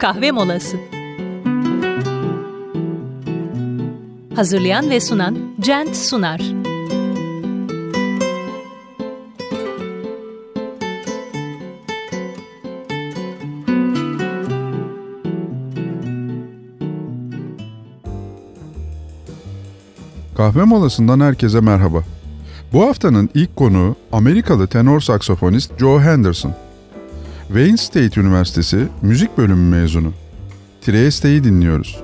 kahve molası. Hazırlayan ve sunan Cent Sunar. Kahve molasından herkese merhaba. Bu haftanın ilk konuğu Amerikalı tenor saksafonist Joe Henderson. Wayne State Üniversitesi müzik bölümü mezunu. Trieste'yi dinliyoruz.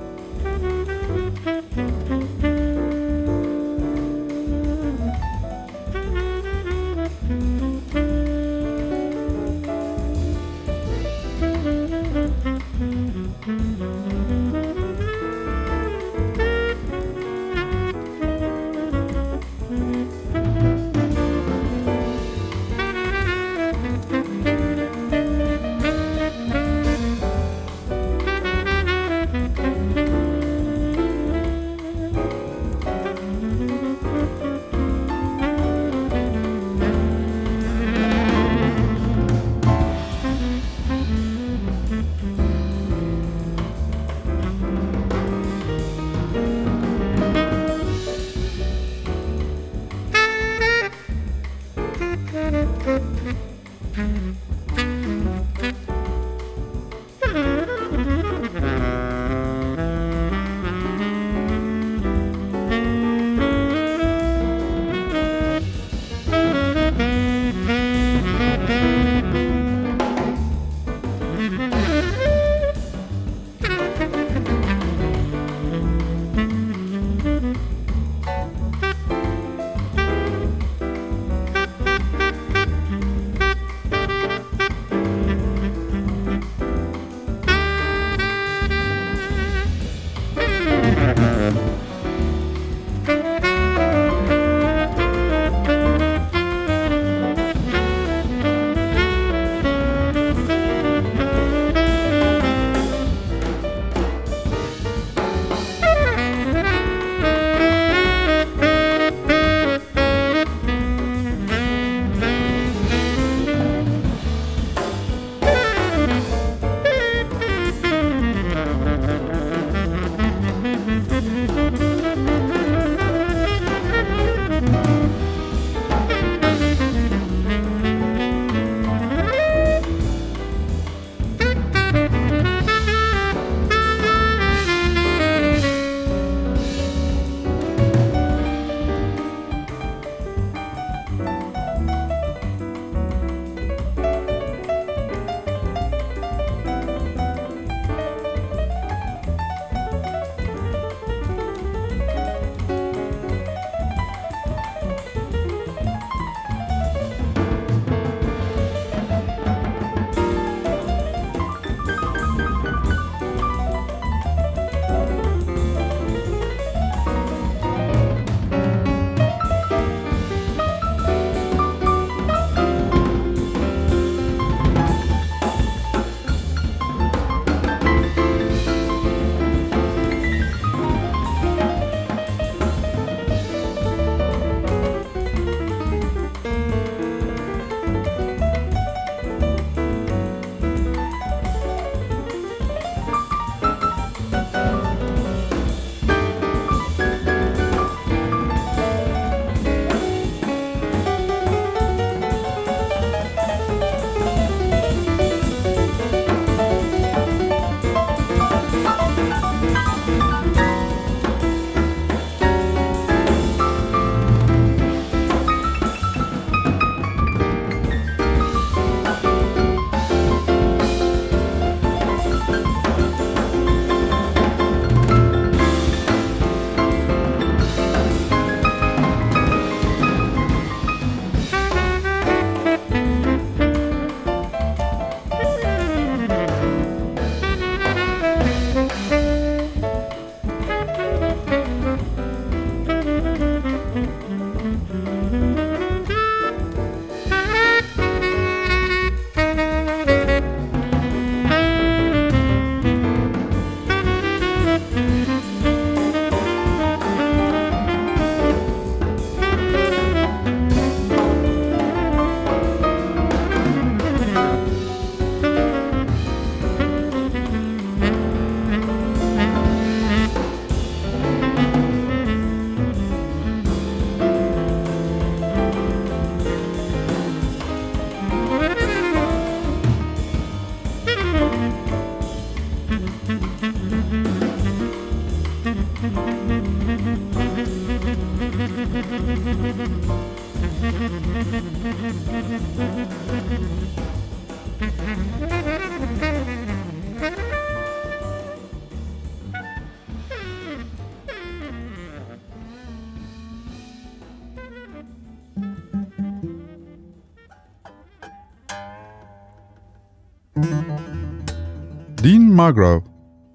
Dean Magraw,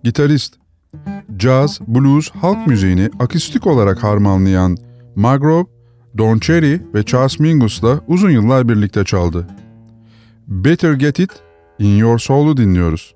gitarist. Caz, blues, halk müziğini akustik olarak harmanlayan Magraw, Don Cherry ve Charles Mingus'la uzun yıllar birlikte çaldı. Better Get It, In Your Soul'u dinliyoruz.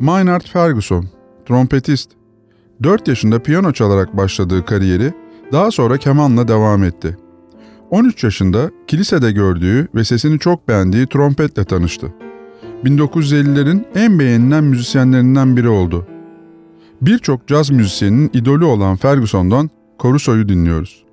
Maynard Ferguson, trompetist. 4 yaşında piyano çalarak başladığı kariyeri daha sonra kemanla devam etti. 13 yaşında kilisede gördüğü ve sesini çok beğendiği trompetle tanıştı. 1950'lerin en beğenilen müzisyenlerinden biri oldu. Birçok caz müzisyeninin idolü olan Ferguson'dan Caruso'yu dinliyoruz.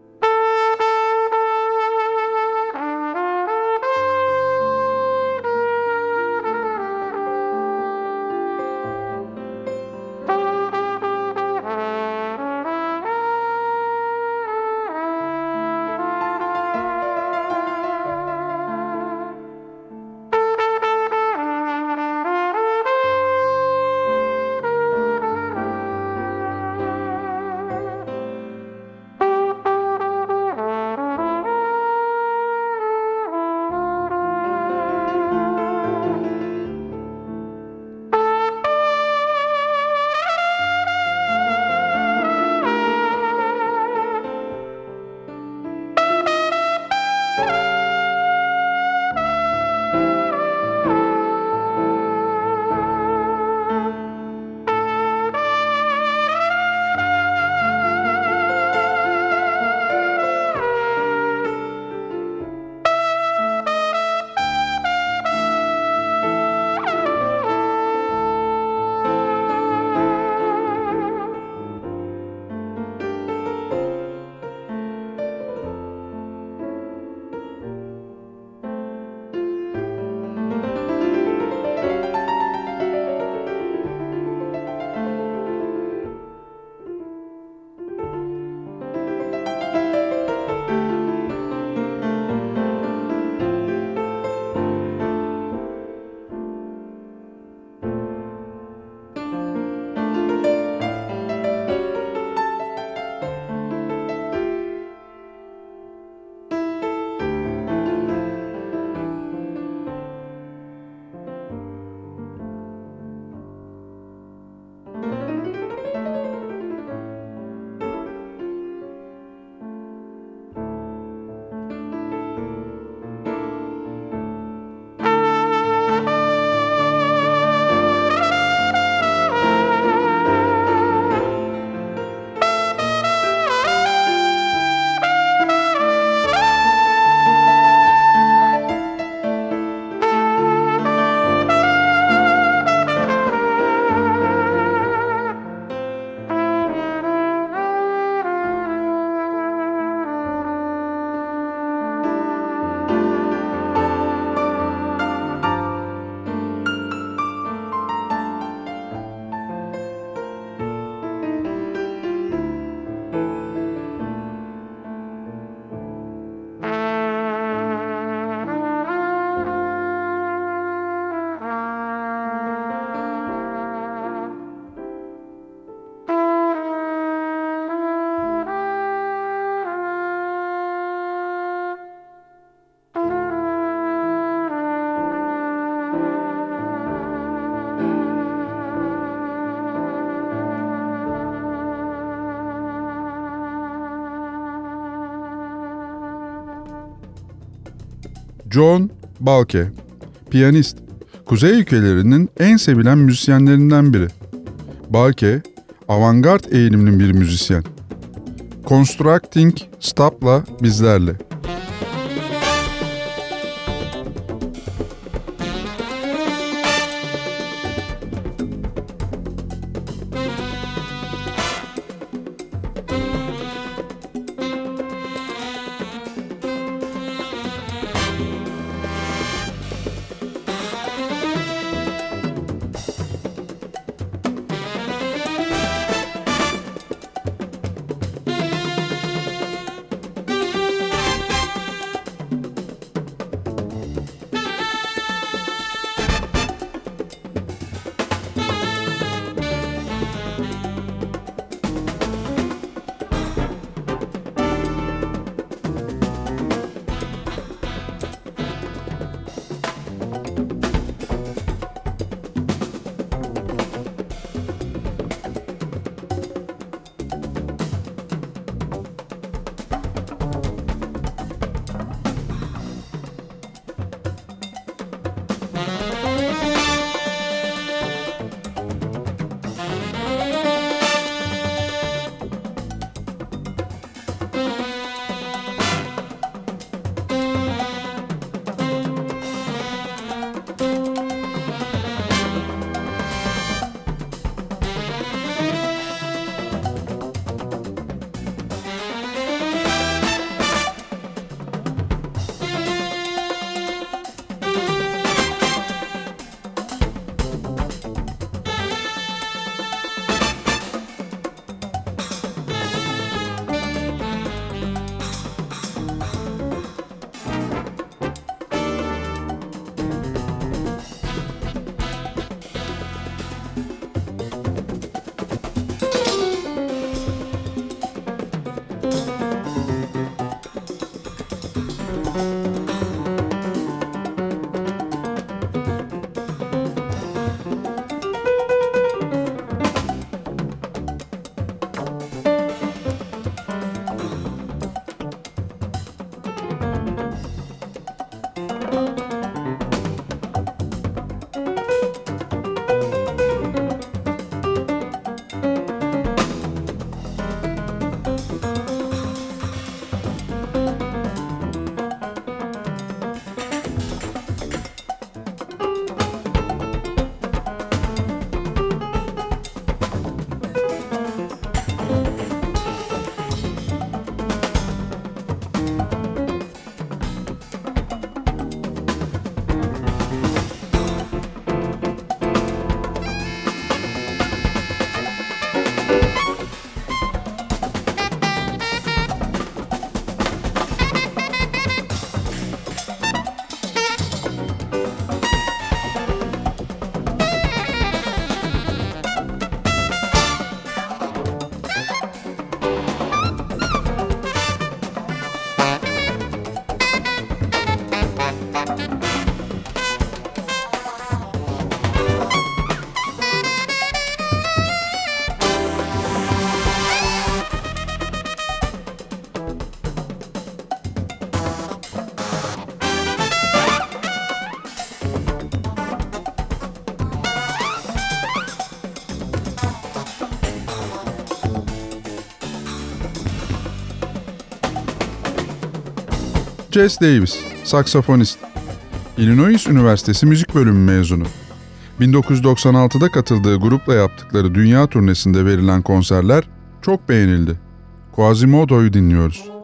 John Balke, piyanist, Kuzey ülkelerinin en sevilen müzisyenlerinden biri. Balke, avantgard eğilimli bir müzisyen. Constructing Stop'la bizlerle. Jess Davis, saksafonist. Illinois Üniversitesi Müzik Bölümü mezunu. 1996'da katıldığı grupla yaptıkları dünya turnesinde verilen konserler çok beğenildi. Quasimodo'yu dinliyoruz.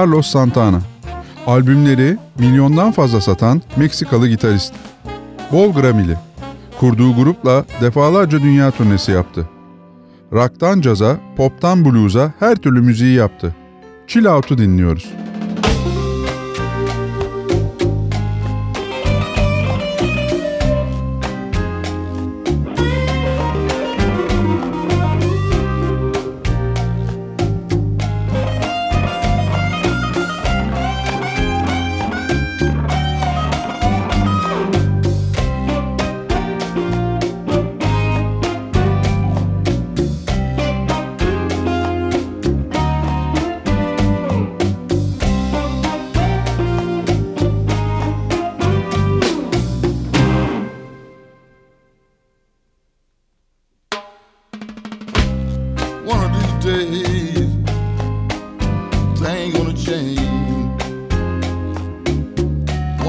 Carlos Santana. Albümleri milyondan fazla satan Meksikalı gitarist. Bol Grammy'li. Kurduğu grupla defalarca dünya turnesi yaptı. Rock'tan caza, pop'tan blues'a her türlü müziği yaptı. Chill Out'u dinliyoruz. One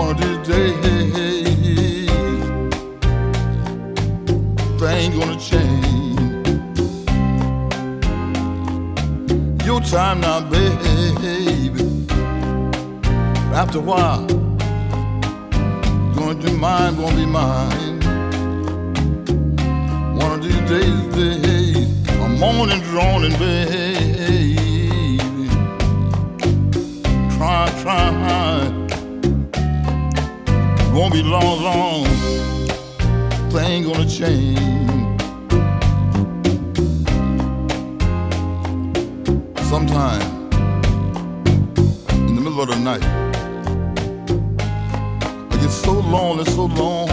of these days, things gonna change. Your time now, baby. After a while, gonna do mine, Won't be mine. One of these days, days, I'm on and drawn and baby. trying. It won't be long, long. Thing gonna change. Sometime in the middle of the night, I get so lonely, so lonely.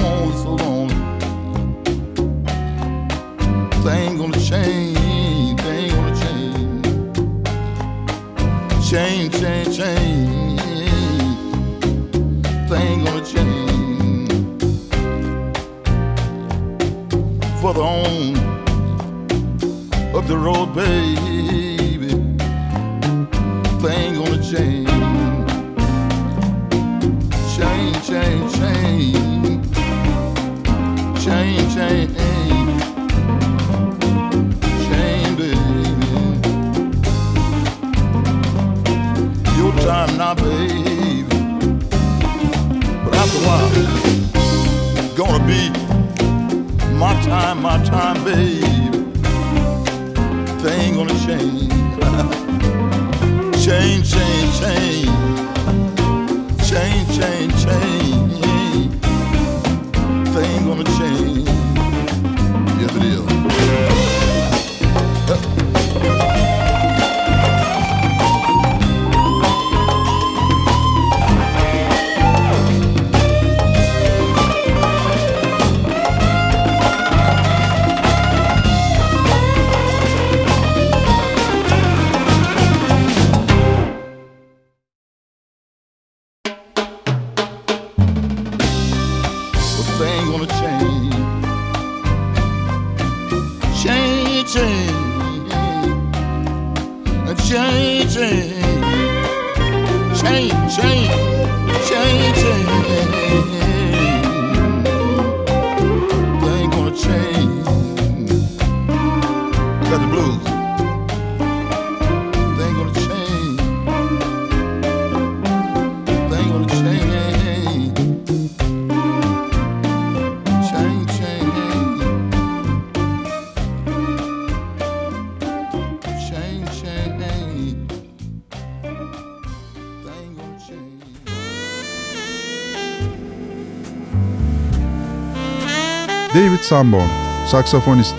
Sanborn, saksafonist.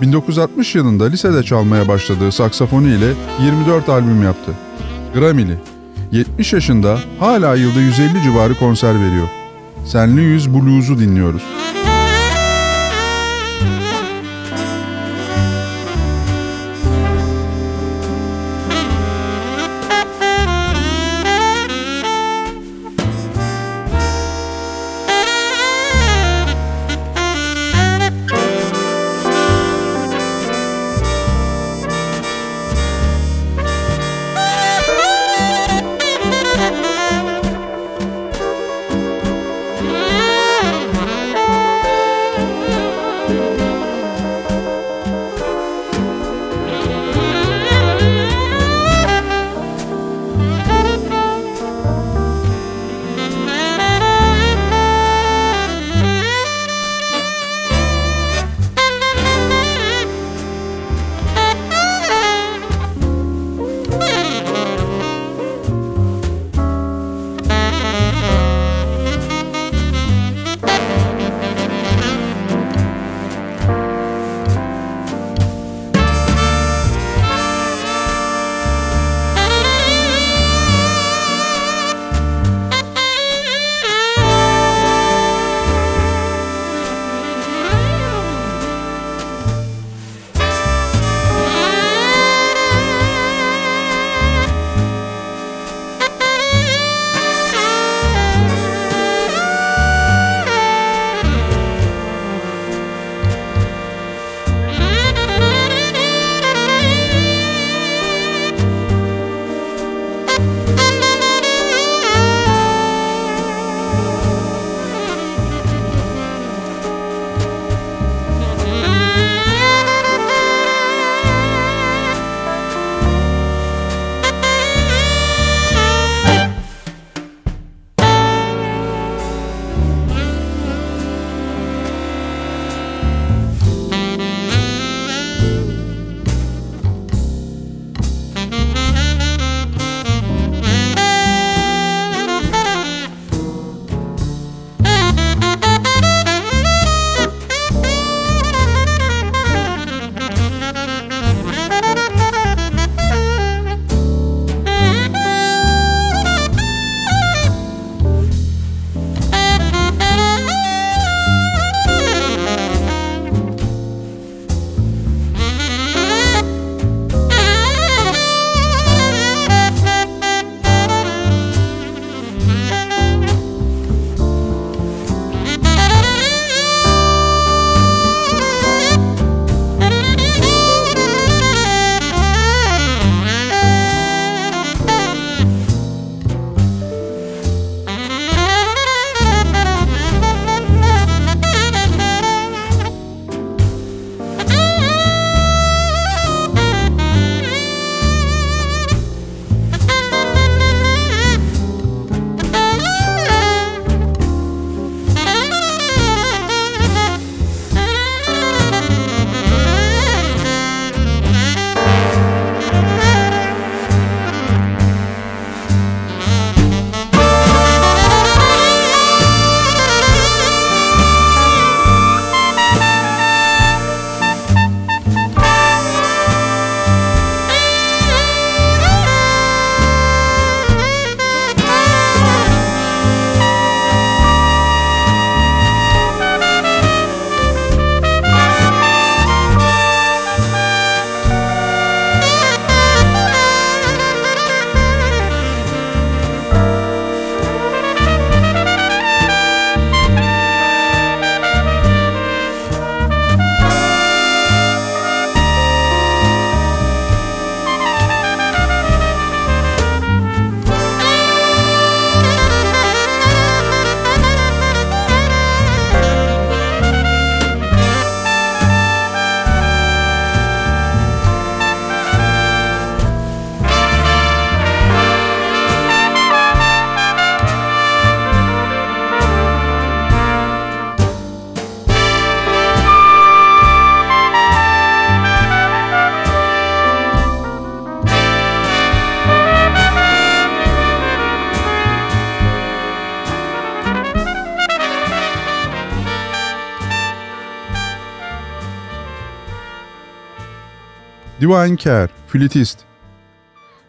1960 yılında lisede çalmaya başladığı saksafonu ile 24 albüm yaptı. Grammy'li. 70 yaşında hala yılda 150 civarı konser veriyor. Senli Yüz Blues'u dinliyoruz. Divine Care, flütist.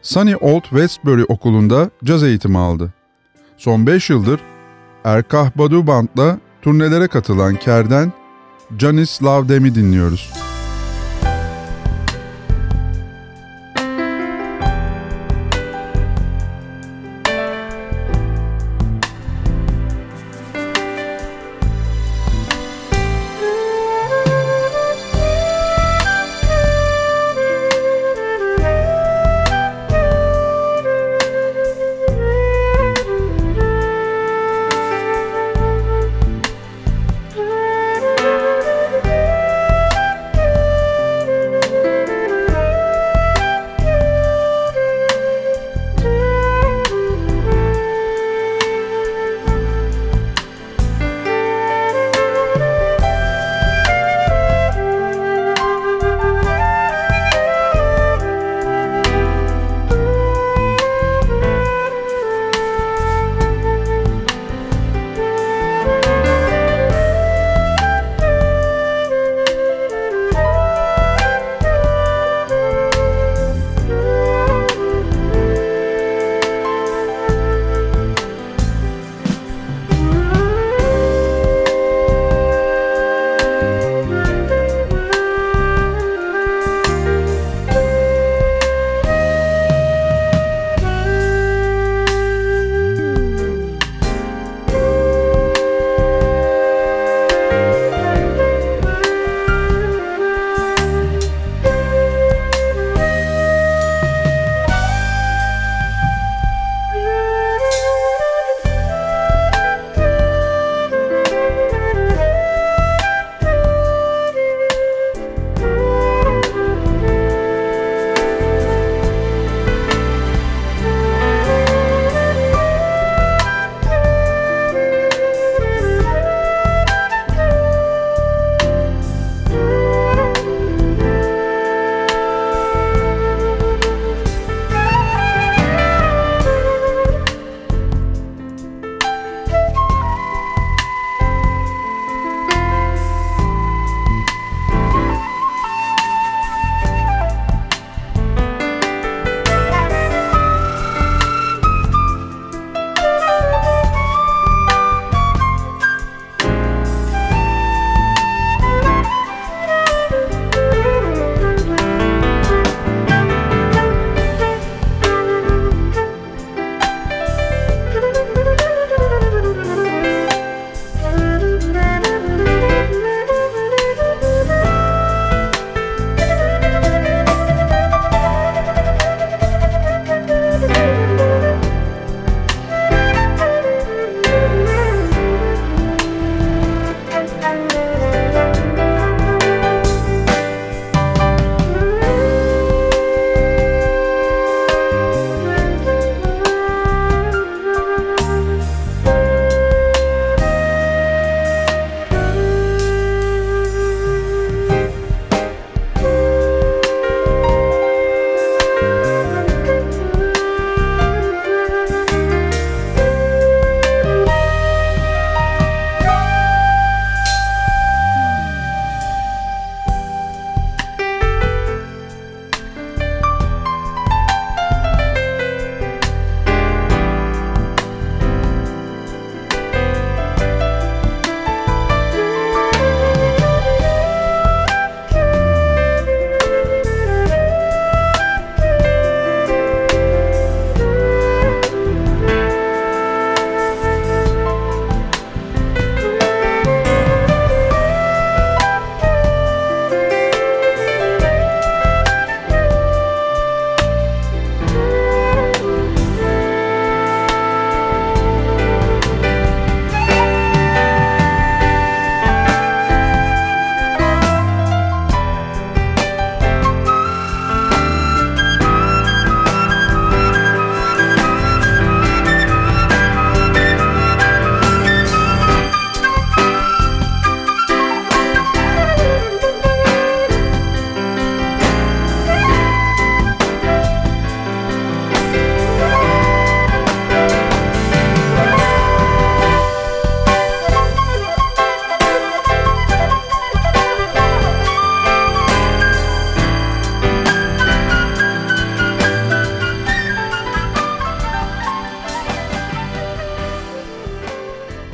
Sunny Old Westbury Okulu'nda caz eğitimi aldı. Son 5 yıldır Erkah Badu Band'la turnelere katılan Ker'den Janis Love Dem'i dinliyoruz.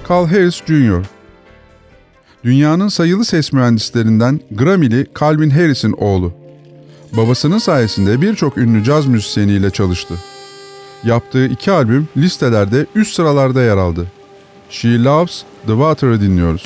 Carl Harris Jr. Dünyanın sayılı ses mühendislerinden Grammy'li Calvin Harris'in oğlu. Babasının sayesinde birçok ünlü caz müzisyeniyle çalıştı. Yaptığı iki albüm listelerde üst sıralarda yer aldı. She Loves The Water'ı dinliyoruz.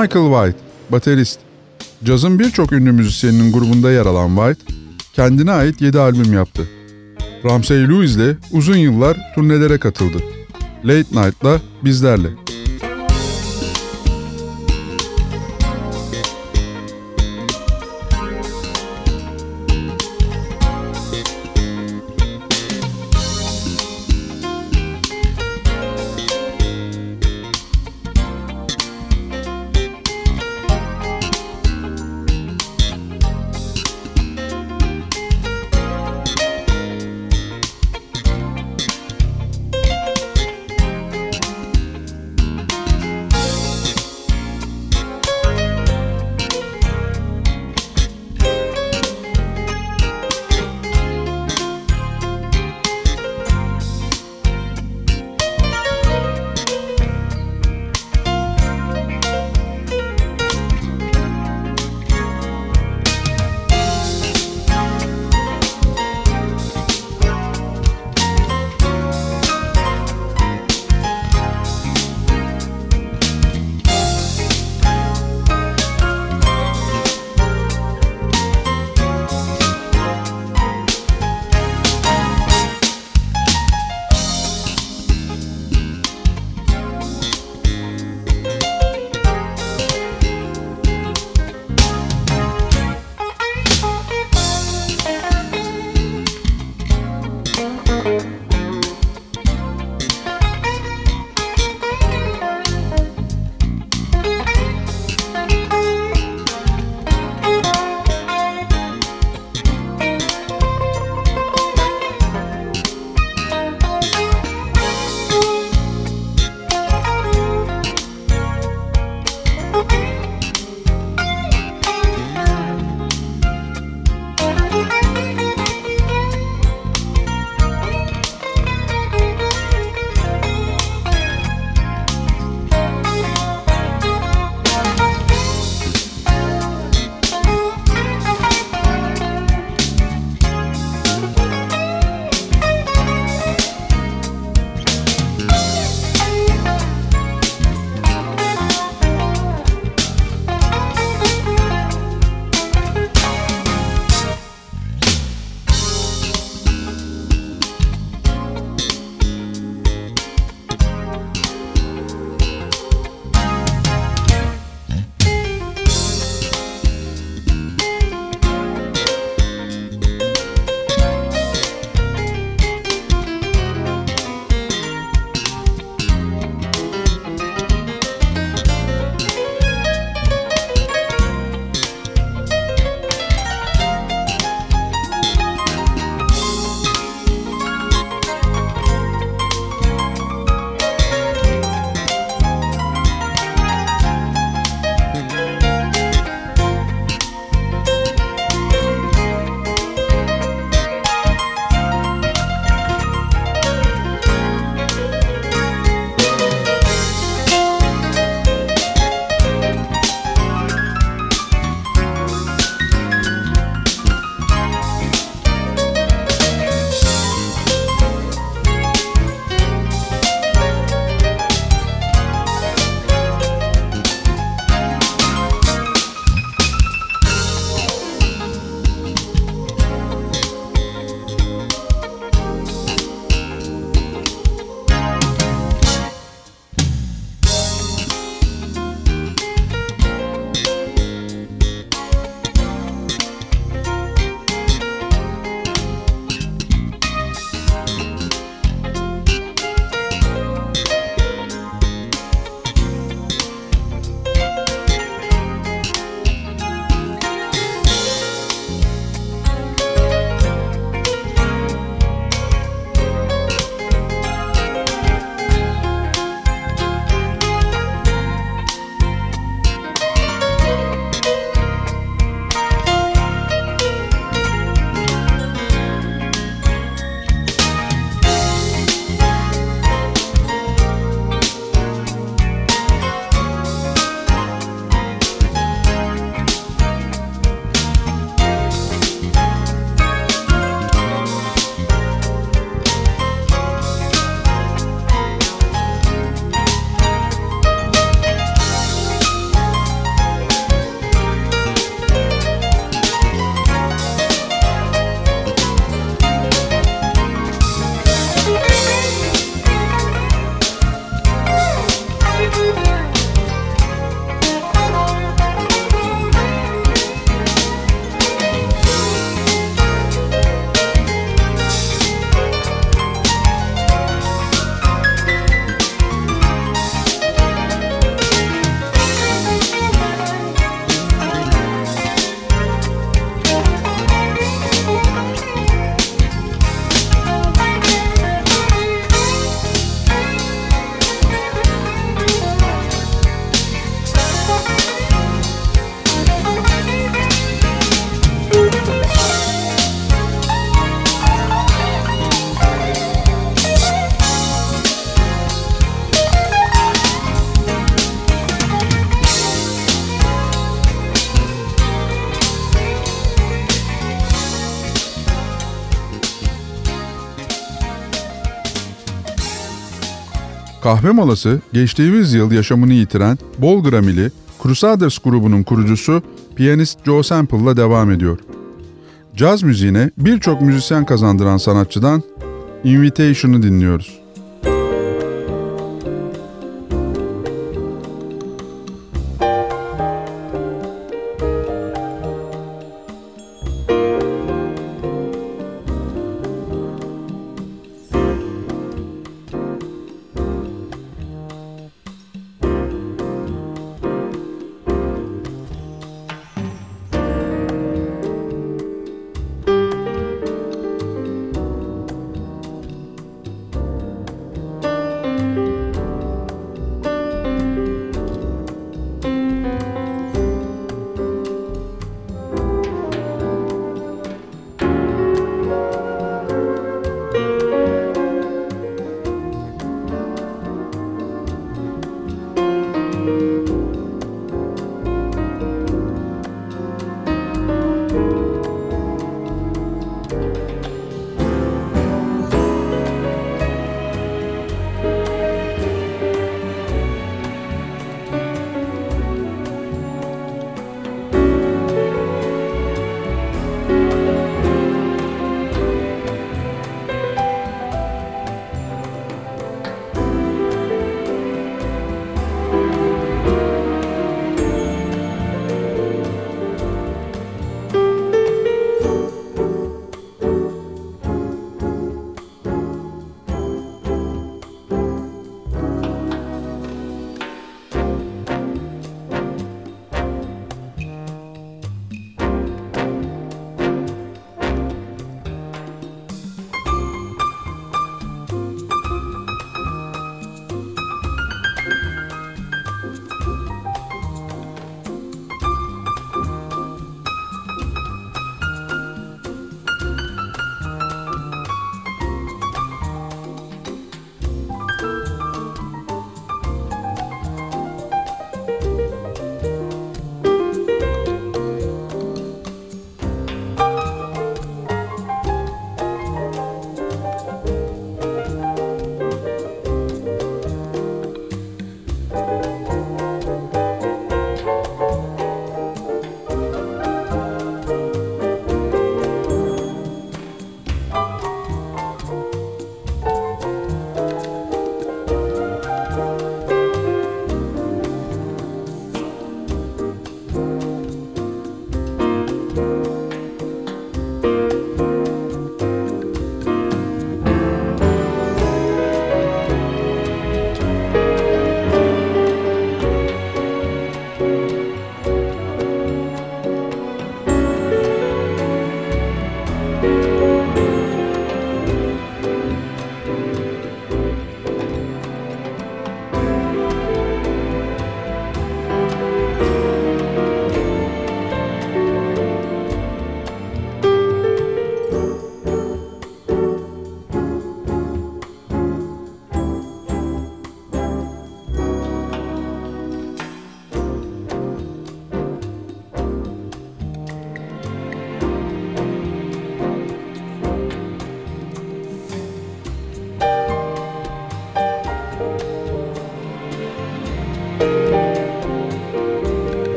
Michael White, baterist. Cazın birçok ünlü müzisyeninin grubunda yer alan White, kendine ait 7 albüm yaptı. Ramsey Lewis ile uzun yıllar turnelere katıldı. Late Night'la bizlerle. Kahve molası geçtiğimiz yıl yaşamını yitiren bol gramili Crusaders grubunun kurucusu piyanist Joe Sample'la devam ediyor. Caz müziğine birçok müzisyen kazandıran sanatçıdan Invitation'ı dinliyoruz.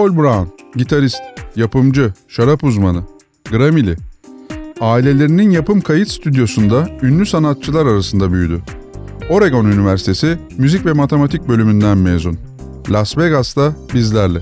Paul Brown, gitarist, yapımcı, şarap uzmanı, Grammy'li. Ailelerinin yapım kayıt stüdyosunda ünlü sanatçılar arasında büyüdü. Oregon Üniversitesi Müzik ve Matematik bölümünden mezun. Las Vegas'ta bizlerle.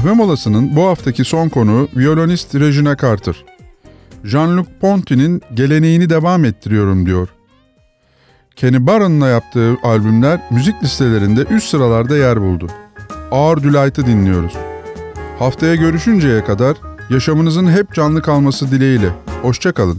Kahve molasının bu haftaki son konuğu violonist Regina Carter. Jean-Luc Ponty'nin geleneğini devam ettiriyorum diyor. Kenny Barron'la yaptığı albümler müzik listelerinde üst sıralarda yer buldu. Ağır Delight'ı dinliyoruz. Haftaya görüşünceye kadar yaşamınızın hep canlı kalması dileğiyle. Hoşçakalın.